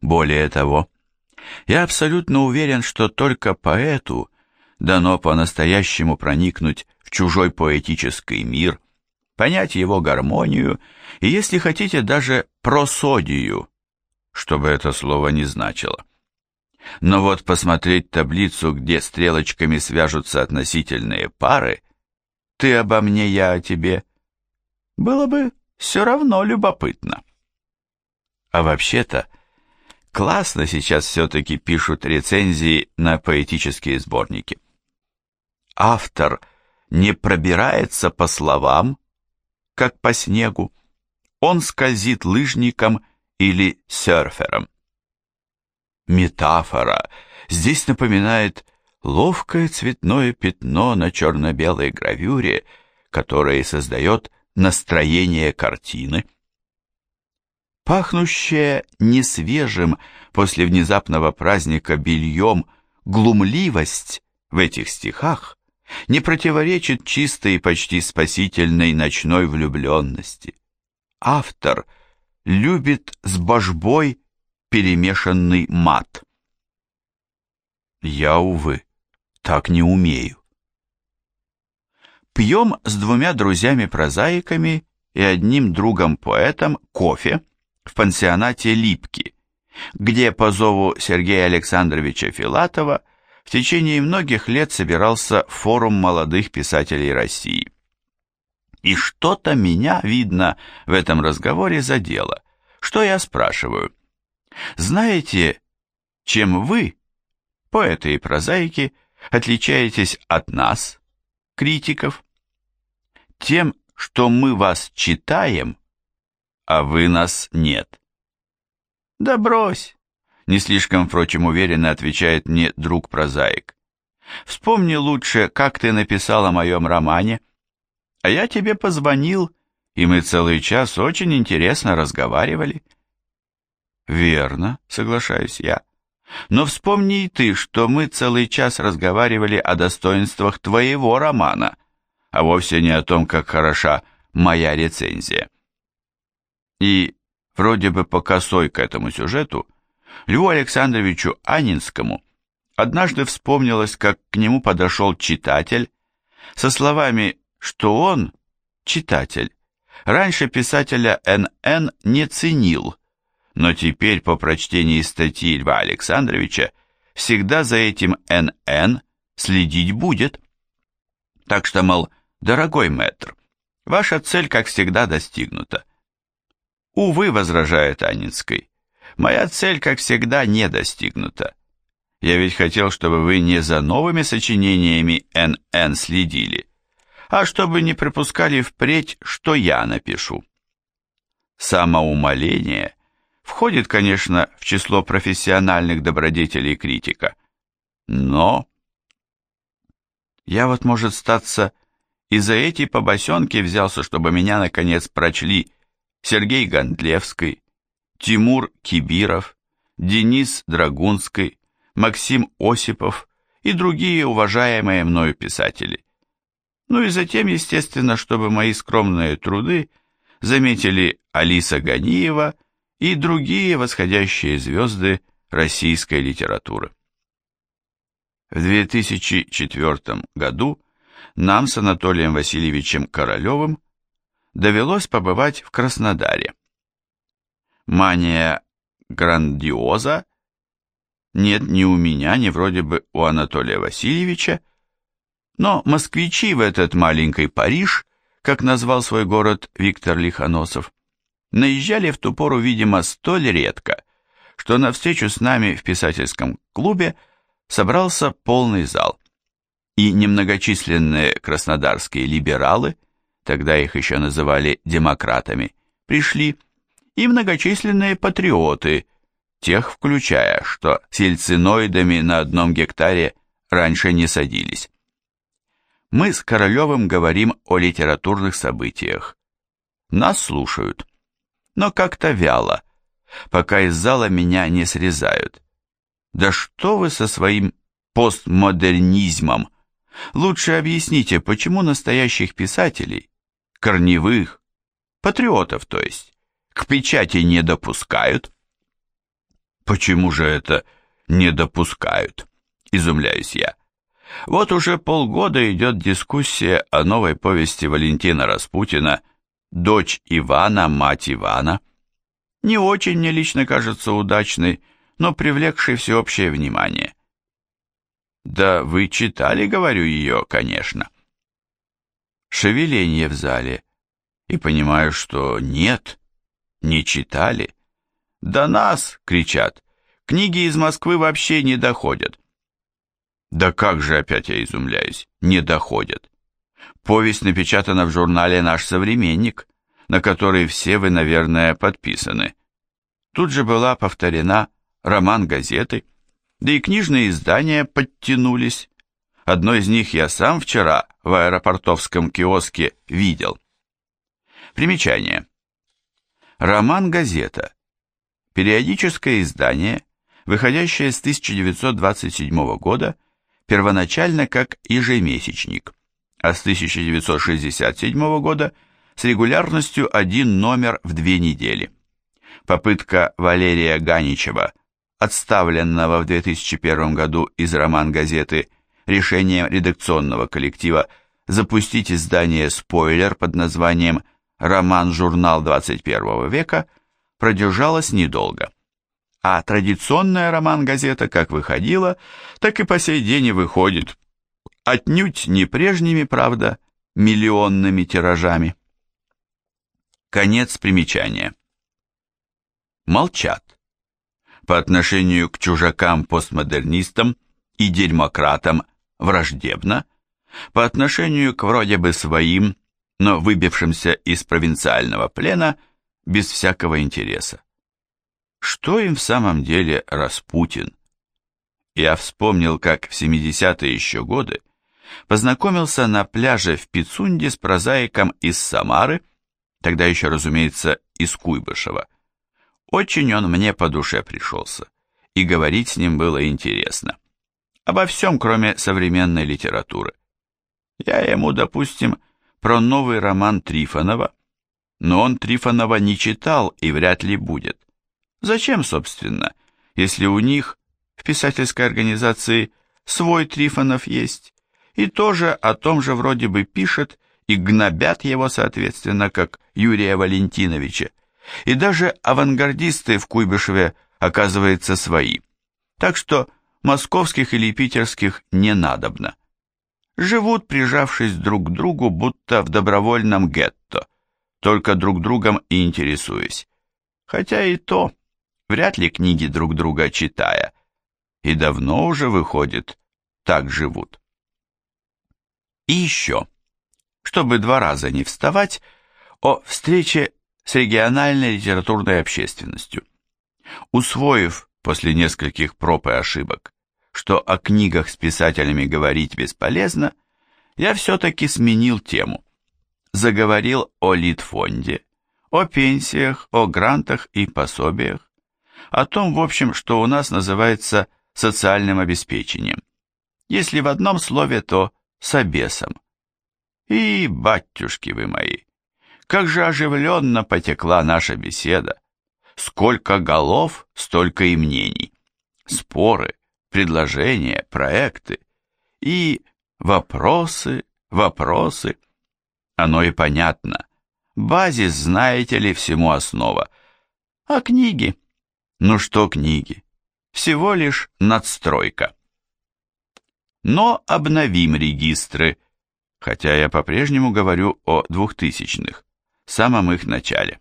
Более того, я абсолютно уверен, что только поэту дано по-настоящему проникнуть в чужой поэтический мир, понять его гармонию и, если хотите, даже просодию, что бы это слово ни значило. Но вот посмотреть таблицу, где стрелочками свяжутся относительные пары, ты обо мне, я о тебе, было бы все равно любопытно. А вообще-то, классно сейчас все-таки пишут рецензии на поэтические сборники. Автор не пробирается по словам, как по снегу, он скользит лыжником или серфером. Метафора здесь напоминает ловкое цветное пятно на черно-белой гравюре, которое создает настроение картины. Пахнущее несвежим после внезапного праздника бельем глумливость в этих стихах не противоречит чистой и почти спасительной ночной влюбленности. Автор любит с божбой перемешанный мат. Я, увы, так не умею. Пьем с двумя друзьями-прозаиками и одним другом-поэтом кофе в пансионате Липки, где по зову Сергея Александровича Филатова в течение многих лет собирался форум молодых писателей России. И что-то меня, видно, в этом разговоре задело. Что я спрашиваю? Знаете, чем вы, поэты и прозаики, отличаетесь от нас, критиков? Тем, что мы вас читаем, а вы нас нет. Да брось, не слишком, впрочем, уверенно отвечает мне друг-прозаик. Вспомни лучше, как ты написал о моем романе, а я тебе позвонил, и мы целый час очень интересно разговаривали. Верно, соглашаюсь я. Но вспомни и ты, что мы целый час разговаривали о достоинствах твоего романа, а вовсе не о том, как хороша моя рецензия. И, вроде бы по косой к этому сюжету, Льву Александровичу Анинскому однажды вспомнилось, как к нему подошел читатель со словами, что он, читатель, раньше писателя Н.Н. не ценил, но теперь по прочтении статьи Льва Александровича всегда за этим НН следить будет. Так что, мол, дорогой мэтр, ваша цель, как всегда, достигнута. Увы, возражает Анинской, моя цель, как всегда, не достигнута. Я ведь хотел, чтобы вы не за новыми сочинениями НН следили, а чтобы не пропускали впредь, что я напишу. Самоумоление входит, конечно, в число профессиональных добродетелей критика. Но... Я вот, может, статься, и за эти побосенки взялся, чтобы меня, наконец, прочли Сергей Гондлевский, Тимур Кибиров, Денис Драгунский, Максим Осипов и другие уважаемые мною писатели. Ну и затем, естественно, чтобы мои скромные труды заметили Алиса Ганиева и другие восходящие звезды российской литературы. В 2004 году нам с Анатолием Васильевичем Королевым довелось побывать в Краснодаре. Мания грандиоза нет ни у меня, ни вроде бы у Анатолия Васильевича, но москвичи в этот маленький Париж, как назвал свой город Виктор Лихоносов, наезжали в ту пору, видимо, столь редко, что на встречу с нами в писательском клубе собрался полный зал. И немногочисленные краснодарские либералы, тогда их еще называли демократами, пришли, и многочисленные патриоты, тех включая, что сельциноидами на одном гектаре раньше не садились. Мы с Королевым говорим о литературных событиях. Нас слушают но как-то вяло, пока из зала меня не срезают. Да что вы со своим постмодернизмом? Лучше объясните, почему настоящих писателей, корневых, патриотов то есть, к печати не допускают? Почему же это не допускают? Изумляюсь я. Вот уже полгода идет дискуссия о новой повести Валентина Распутина «Дочь Ивана, мать Ивана». Не очень мне лично кажется удачной, но привлекшей всеобщее внимание. Да вы читали, говорю, ее, конечно. Шевеление в зале. И понимаю, что нет, не читали. До нас, кричат, книги из Москвы вообще не доходят. Да как же, опять я изумляюсь, не доходят. Повесть напечатана в журнале «Наш современник», на который все вы, наверное, подписаны. Тут же была повторена роман газеты, да и книжные издания подтянулись. Одно из них я сам вчера в аэропортовском киоске видел. Примечание. Роман-газета. Периодическое издание, выходящее с 1927 года, первоначально как ежемесячник, а с 1967 года с регулярностью один номер в две недели. Попытка Валерия Ганичева, отставленного в 2001 году из роман-газеты решением редакционного коллектива запустить издание «Спойлер» под названием «Роман-журнал 21 века» продержалась недолго. А традиционная роман-газета как выходила, так и по сей день и выходит. Отнюдь не прежними, правда, миллионными тиражами. Конец примечания молчат. По отношению к чужакам-постмодернистам и дерьмократам враждебно, по отношению к вроде бы своим, но выбившимся из провинциального плена без всякого интереса. Что им в самом деле Распутин? Я вспомнил, как в 70-е еще годы познакомился на пляже в Пицунде с прозаиком из Самары, тогда еще, разумеется, из Куйбышева. Очень он мне по душе пришелся, и говорить с ним было интересно. Обо всем, кроме современной литературы. Я ему, допустим, про новый роман Трифонова, но он Трифонова не читал и вряд ли будет. Зачем, собственно, если у них в писательской организации свой Трифонов есть, и тоже о том же вроде бы пишет и гнобят его, соответственно, как Юрия Валентиновича, и даже авангардисты в Куйбышеве, оказывается, свои. Так что московских или питерских не надобно. Живут, прижавшись друг к другу, будто в добровольном гетто, только друг другом и интересуясь. Хотя и то, вряд ли книги друг друга читая. И давно уже, выходит, так живут. И еще, чтобы два раза не вставать, о встрече с региональной литературной общественностью. Усвоив после нескольких проб и ошибок, что о книгах с писателями говорить бесполезно, я все-таки сменил тему. Заговорил о Литфонде, о пенсиях, о грантах и пособиях, о том, в общем, что у нас называется социальным обеспечением. Если в одном слове, то с обесом. И, батюшки вы мои, как же оживленно потекла наша беседа! Сколько голов, столько и мнений. Споры, предложения, проекты. И вопросы, вопросы. Оно и понятно. Базис, знаете ли, всему основа. А книги? Ну что книги? Всего лишь надстройка. Но обновим регистры, хотя я по-прежнему говорю о двухтысячных самом их начале.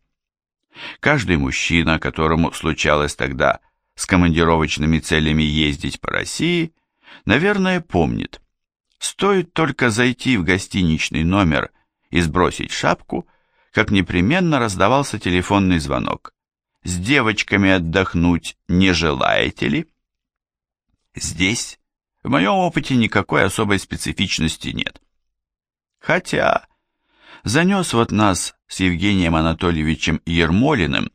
Каждый мужчина, которому случалось тогда с командировочными целями ездить по России, наверное, помнит. Стоит только зайти в гостиничный номер и сбросить шапку, как непременно раздавался телефонный звонок. «С девочками отдохнуть не желаете ли?» Здесь, в моем опыте, никакой особой специфичности нет. Хотя занес вот нас с Евгением Анатольевичем Ермолиным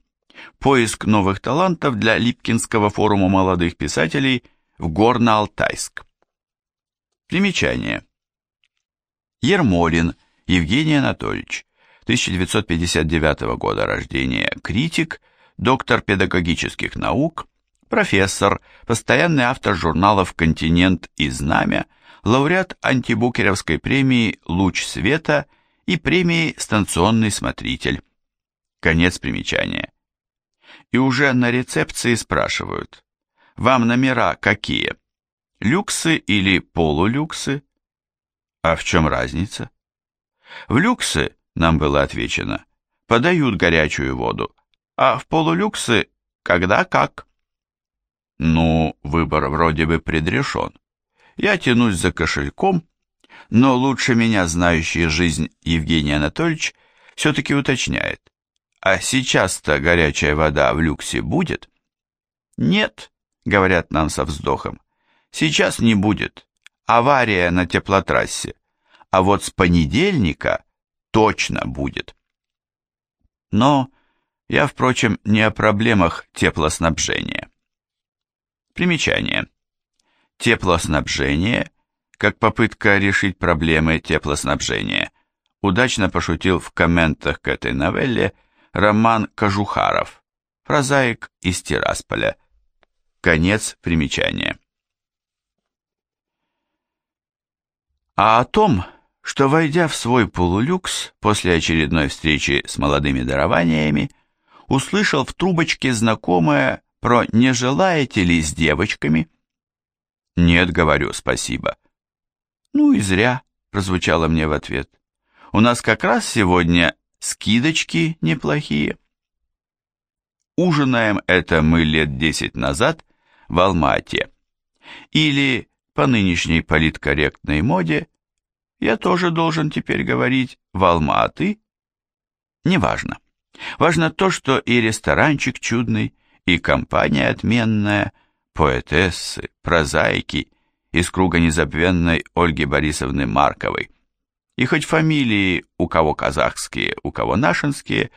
поиск новых талантов для Липкинского форума молодых писателей в Горно-Алтайск. Примечание. Ермолин Евгений Анатольевич, 1959 года рождения, критик, доктор педагогических наук, профессор, постоянный автор журналов «Континент» и «Знамя», лауреат антибукеровской премии «Луч света» и премии «Станционный смотритель». Конец примечания. И уже на рецепции спрашивают, вам номера какие? Люксы или полулюксы? А в чем разница? В люксы, нам было отвечено, подают горячую воду, а в полулюксы когда как. Ну, выбор вроде бы предрешен. Я тянусь за кошельком, но лучше меня знающий жизнь Евгений Анатольевич все-таки уточняет. А сейчас-то горячая вода в люксе будет? Нет, говорят нам со вздохом. Сейчас не будет. Авария на теплотрассе. А вот с понедельника точно будет. Но я, впрочем, не о проблемах теплоснабжения. Примечание. Теплоснабжение, как попытка решить проблемы теплоснабжения, удачно пошутил в комментах к этой новелле Роман Кожухаров, прозаик из Тирасполя. Конец примечания. А о том, что, войдя в свой полулюкс после очередной встречи с молодыми дарованиями, услышал в трубочке знакомое про «не желаете ли с девочками?» «Нет, говорю, спасибо». «Ну и зря», — прозвучало мне в ответ. «У нас как раз сегодня скидочки неплохие». Ужинаем это мы лет десять назад в Алмате. Или, по нынешней политкорректной моде, я тоже должен теперь говорить в Алматы. Неважно. Важно то, что и ресторанчик чудный, и компания отменная, поэтессы, прозаики из круга незабвенной Ольги Борисовны Марковой. И хоть фамилии у кого казахские, у кого нашинские,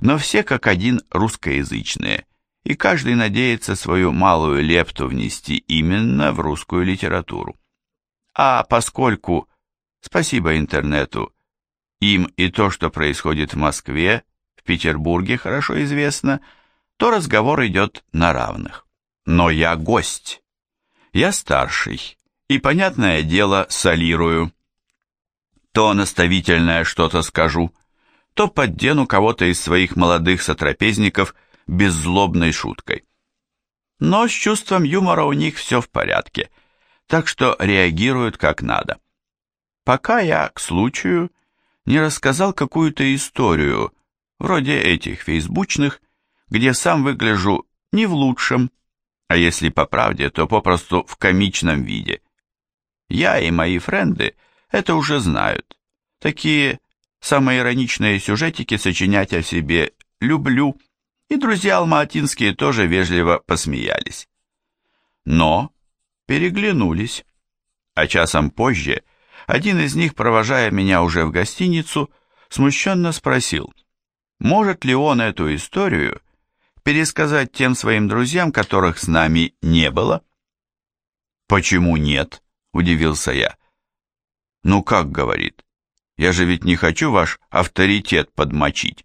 но все как один русскоязычные, и каждый надеется свою малую лепту внести именно в русскую литературу. А поскольку, спасибо интернету, им и то, что происходит в Москве, Петербурге хорошо известно, то разговор идет на равных. Но я гость. Я старший, и, понятное дело, солирую. То наставительное что-то скажу, то поддену кого-то из своих молодых сотрапезников беззлобной шуткой. Но с чувством юмора у них все в порядке, так что реагируют как надо. Пока я, к случаю, не рассказал какую-то историю, вроде этих фейсбучных, где сам выгляжу не в лучшем, а если по правде, то попросту в комичном виде. Я и мои френды это уже знают. Такие самоироничные сюжетики сочинять о себе люблю, и друзья алматинские тоже вежливо посмеялись. Но переглянулись, а часом позже один из них, провожая меня уже в гостиницу, смущенно спросил – может ли он эту историю пересказать тем своим друзьям, которых с нами не было? Почему нет? Удивился я. Ну как, говорит, я же ведь не хочу ваш авторитет подмочить.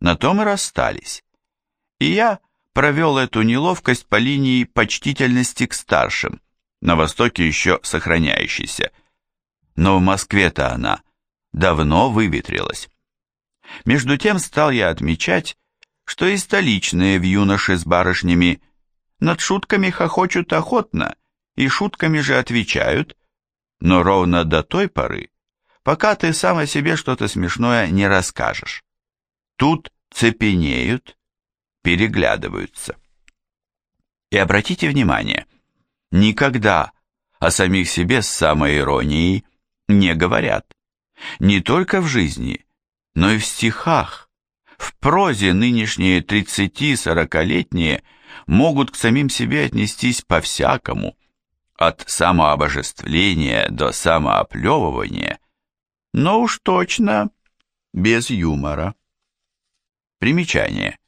На том и расстались. И я провел эту неловкость по линии почтительности к старшим, на Востоке еще сохраняющейся. Но в Москве-то она давно выветрилась. Между тем стал я отмечать, что и столичные юноше с барышнями над шутками хохочут охотно и шутками же отвечают, но ровно до той поры, пока ты сам о себе что-то смешное не расскажешь. Тут цепенеют, переглядываются. И обратите внимание, никогда о самих себе с самой иронией не говорят. Не только в жизни, но и в стихах. В прозе нынешние 30-40-летние могут к самим себе отнестись по-всякому, от самообожествления до самооплевывания, но уж точно без юмора. Примечание.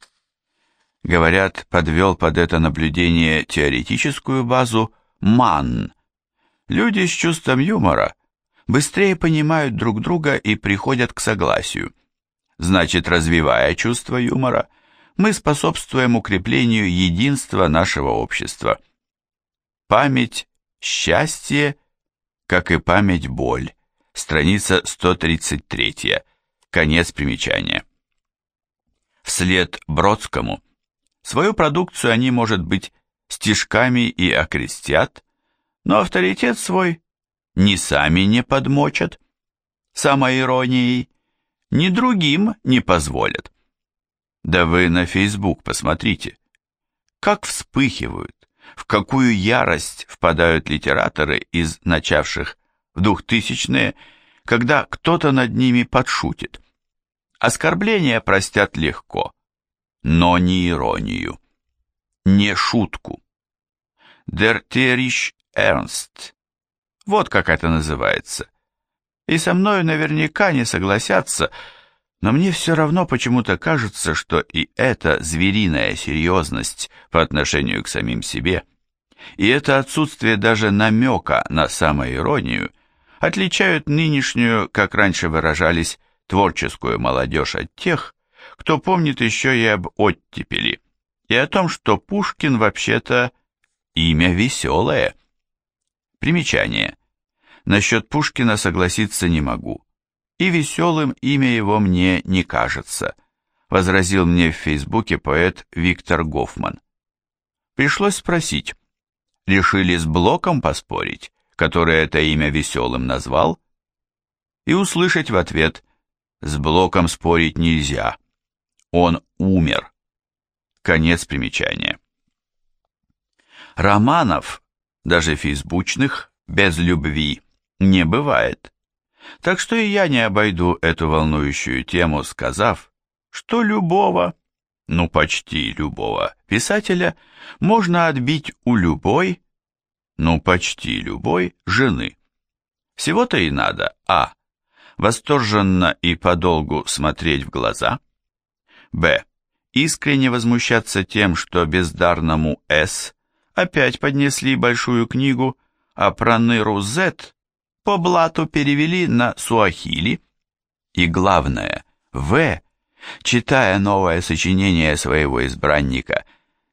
Говорят, подвел под это наблюдение теоретическую базу Манн. Люди с чувством юмора – быстрее понимают друг друга и приходят к согласию. Значит, развивая чувство юмора, мы способствуем укреплению единства нашего общества. Память – счастье, как и память – боль. Страница 133. Конец примечания. Вслед Бродскому свою продукцию они, может быть, стишками и окрестят, но авторитет свой ни сами не подмочат, самоиронией, ни другим не позволят. Да вы на Фейсбук посмотрите, как вспыхивают, в какую ярость впадают литераторы из начавших в двухтысячные, когда кто-то над ними подшутит. Оскорбления простят легко, но не иронию, не шутку. Terich Ernst. Вот как это называется. И со мною наверняка не согласятся, но мне все равно почему-то кажется, что и эта звериная серьезность по отношению к самим себе, и это отсутствие даже намека на самоиронию отличают нынешнюю, как раньше выражались, творческую молодежь от тех, кто помнит еще и об оттепели, и о том, что Пушкин вообще-то имя веселое. Примечание. Насчет Пушкина согласиться не могу, и веселым имя его мне не кажется, возразил мне в Фейсбуке поэт Виктор Гофман. Пришлось спросить, решили с Блоком поспорить, который это имя веселым назвал, и услышать в ответ «С Блоком спорить нельзя, он умер». Конец примечания. Романов, даже фейсбучных, без любви не бывает. Так что и я не обойду эту волнующую тему, сказав, что любого, ну почти любого, писателя можно отбить у любой, ну почти любой жены. Всего-то и надо а. Восторженно и подолгу смотреть в глаза, б. Искренне возмущаться тем, что бездарному С опять поднесли большую книгу, а проныру З по блату перевели на суахили. И главное, В, читая новое сочинение своего избранника,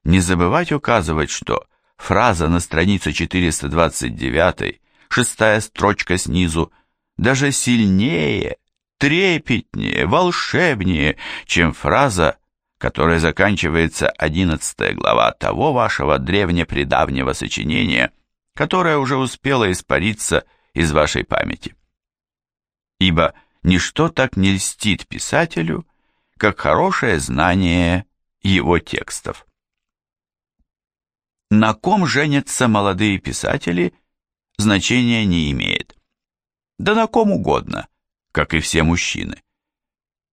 не забывать указывать, что Фраза на странице 429, шестая строчка снизу, даже сильнее, трепетнее, волшебнее, чем фраза, которой заканчивается одиннадцатая глава того вашего древнепредавнего сочинения, которое уже успело испариться из вашей памяти. Ибо ничто так не льстит писателю, как хорошее знание его текстов. На ком женятся молодые писатели, значения не имеет. Да на ком угодно, как и все мужчины.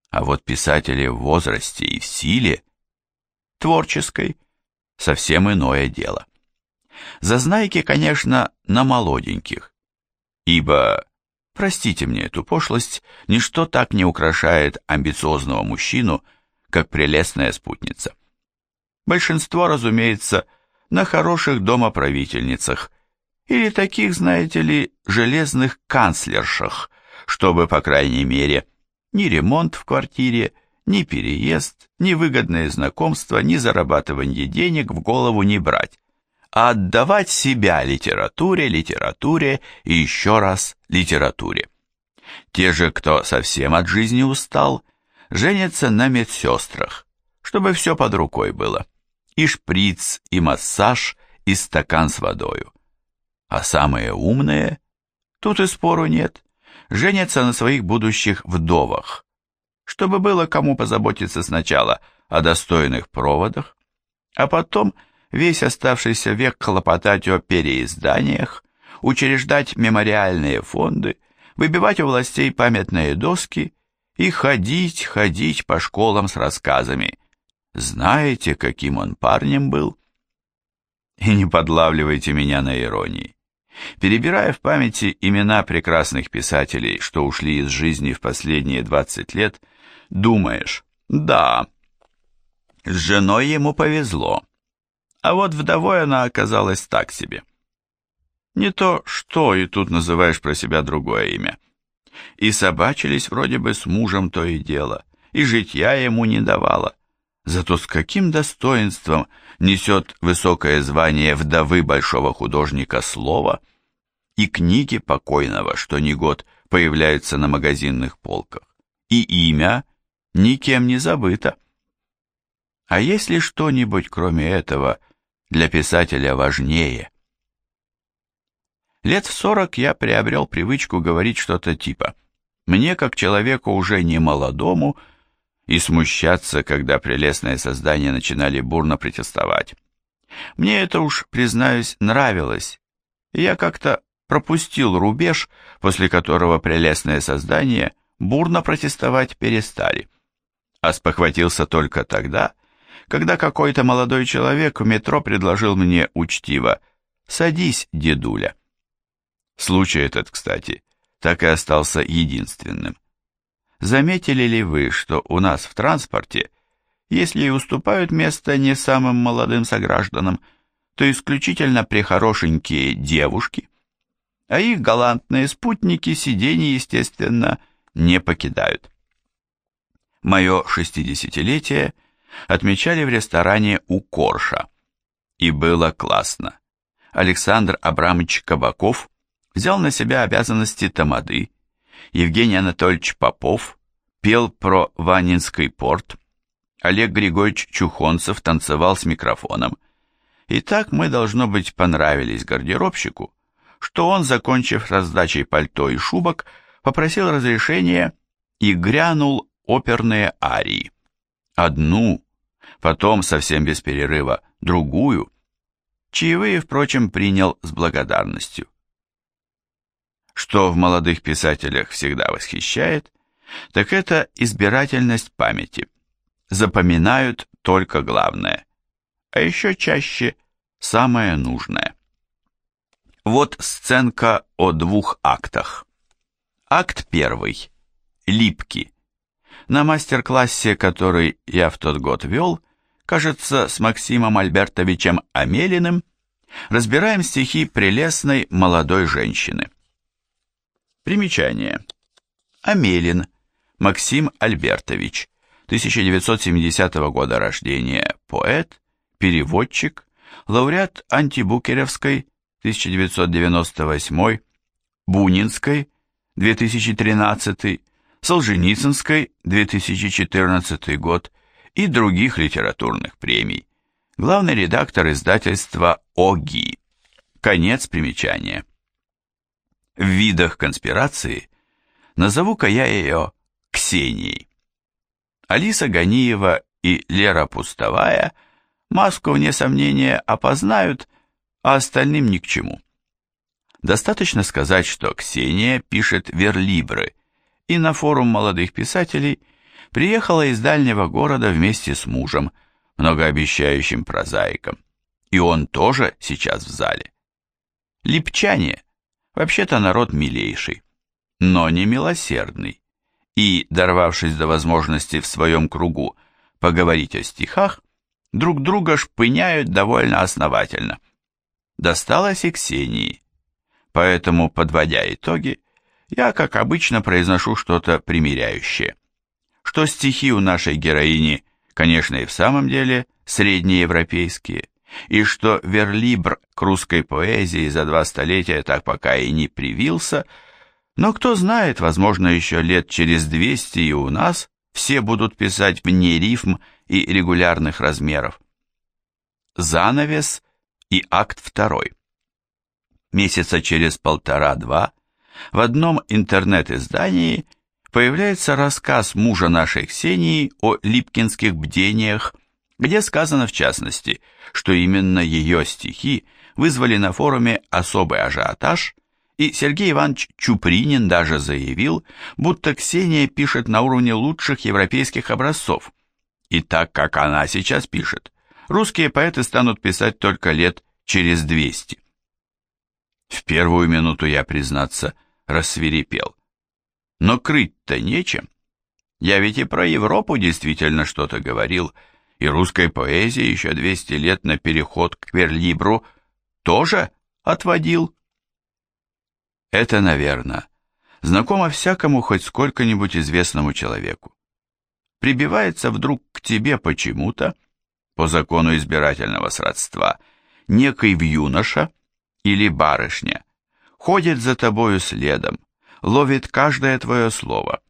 А вот писатели в возрасте и в силе, творческой, совсем иное дело. Зазнайки, конечно, на молоденьких, ибо, простите мне эту пошлость, ничто так не украшает амбициозного мужчину, как прелестная спутница. Большинство, разумеется, на хороших домоправительницах или таких, знаете ли, железных канцлершах, чтобы, по крайней мере, ни ремонт в квартире, ни переезд, ни выгодное знакомство, ни зарабатывание денег в голову не брать, отдавать себя литературе, литературе и еще раз литературе. Те же, кто совсем от жизни устал, женятся на медсестрах, чтобы все под рукой было и шприц, и массаж, и стакан с водою. А самые умные, тут и спору нет, женятся на своих будущих вдовах, чтобы было кому позаботиться сначала о достойных проводах, а потом весь оставшийся век хлопотать о переизданиях, учреждать мемориальные фонды, выбивать у властей памятные доски и ходить, ходить по школам с рассказами, знаете, каким он парнем был? И не подлавливайте меня на иронии. Перебирая в памяти имена прекрасных писателей, что ушли из жизни в последние 20 лет, думаешь, да, с женой ему повезло, а вот вдовой она оказалась так себе. Не то что, и тут называешь про себя другое имя. И собачились вроде бы с мужем то и дело, и житья ему не давала зато с каким достоинством несет высокое звание вдовы большого художника слова и книги покойного, что не год появляются на магазинных полках, и имя никем не забыто. А есть ли что-нибудь, кроме этого, для писателя важнее? Лет в сорок я приобрел привычку говорить что-то типа «мне, как человеку уже не молодому», и смущаться, когда прелестные создания начинали бурно протестовать. Мне это уж, признаюсь, нравилось, я как-то пропустил рубеж, после которого прелестные создания бурно протестовать перестали. А спохватился только тогда, когда какой-то молодой человек в метро предложил мне учтиво «Садись, дедуля». Случай этот, кстати, так и остался единственным. Заметили ли вы, что у нас в транспорте, если и уступают место не самым молодым согражданам, то исключительно прихорошенькие девушки, а их галантные спутники сиденья, естественно, не покидают. Мое шестидесятилетие отмечали в ресторане у Корша, и было классно. Александр Абрамович Кабаков взял на себя обязанности тамады, Евгений Анатольевич Попов пел про Ванинский порт, Олег Григорьевич Чухонцев танцевал с микрофоном. И так мы, должно быть, понравились гардеробщику, что он, закончив раздачей пальто и шубок, попросил разрешения и грянул оперные арии. Одну, потом, совсем без перерыва, другую. Чаевые, впрочем, принял с благодарностью. Что в молодых писателях всегда восхищает, так это избирательность памяти. Запоминают только главное, а еще чаще самое нужное. Вот сценка о двух актах. Акт первый. Липки. На мастер-классе, который я в тот год вел, кажется, с Максимом Альбертовичем Амелиным, разбираем стихи прелестной молодой женщины. Примечание. Амелин Максим Альбертович, 1970 года рождения, поэт, переводчик, лауреат антибукеровской 1998, Бунинской 2013, Солженицынской 2014 год и других литературных премий. Главный редактор издательства ОГИ. Конец примечания. В видах конспирации назову-ка я ее Ксенией. Алиса Ганиева и Лера Пустовая маску, вне сомнения, опознают, а остальным ни к чему. Достаточно сказать, что Ксения пишет верлибры, и на форум молодых писателей приехала из дальнего города вместе с мужем, многообещающим прозаиком, и он тоже сейчас в зале. Липчане вообще-то народ милейший, но не милосердный, и, дорвавшись до возможности в своем кругу поговорить о стихах, друг друга шпыняют довольно основательно. Досталось и Ксении, поэтому, подводя итоги, я, как обычно, произношу что-то примиряющее. Что стихи у нашей героини, конечно, и в самом деле среднеевропейские, и что верлибр к русской поэзии за два столетия так пока и не привился, но кто знает, возможно, еще лет через двести и у нас все будут писать вне рифм и регулярных размеров. Занавес и акт второй. Месяца через полтора-два в одном интернет-издании появляется рассказ мужа нашей Ксении о липкинских бдениях где сказано в частности, что именно ее стихи вызвали на форуме особый ажиотаж, и Сергей Иванович Чупринин даже заявил, будто Ксения пишет на уровне лучших европейских образцов. И так как она сейчас пишет, русские поэты станут писать только лет через 200. В первую минуту я, признаться, рассверепел. Но крыть-то нечем. Я ведь и про Европу действительно что-то говорил, и русской поэзии еще 200 лет на переход к верлибру тоже отводил. Это, наверное, знакомо всякому хоть сколько-нибудь известному человеку. прибивается вдруг к тебе почему-то, по закону избирательного сродства, некий юноша или барышня, ходит за тобою следом, ловит каждое твое слово,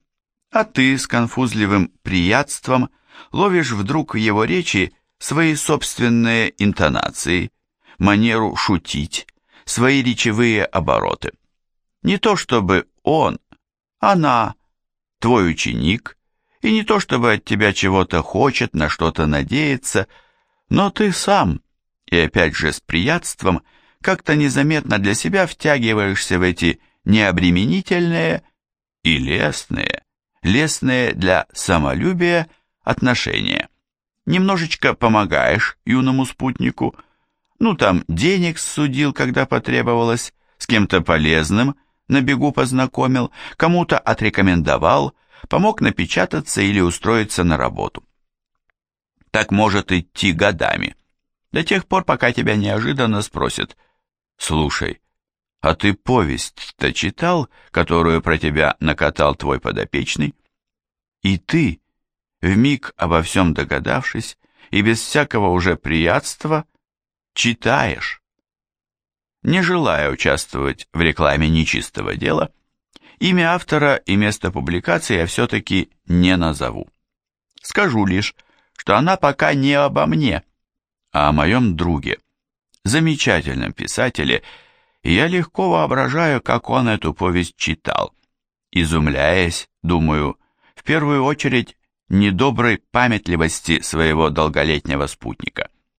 а ты с конфузливым приятством ловишь вдруг в его речи свои собственные интонации, манеру шутить, свои речевые обороты. Не то чтобы он, она, твой ученик, и не то чтобы от тебя чего-то хочет, на что-то надеется, но ты сам, и опять же с приятством, как-то незаметно для себя втягиваешься в эти необременительные и лестные, лестные для самолюбия отношения. Немножечко помогаешь юному спутнику, ну там денег судил, когда потребовалось, с кем-то полезным, на бегу познакомил, кому-то отрекомендовал, помог напечататься или устроиться на работу. Так может идти годами, до тех пор, пока тебя неожиданно спросят, «Слушай, а ты повесть-то читал, которую про тебя накатал твой подопечный?» И ты, вмиг обо всем догадавшись и без всякого уже приятства, читаешь. Не желая участвовать в рекламе нечистого дела, имя автора и место публикации я все-таки не назову. Скажу лишь, что она пока не обо мне, а о моем друге, замечательном писателе, и я легко воображаю, как он эту повесть читал, изумляясь, думаю, в первую очередь недоброй памятливости своего долголетнего спутника.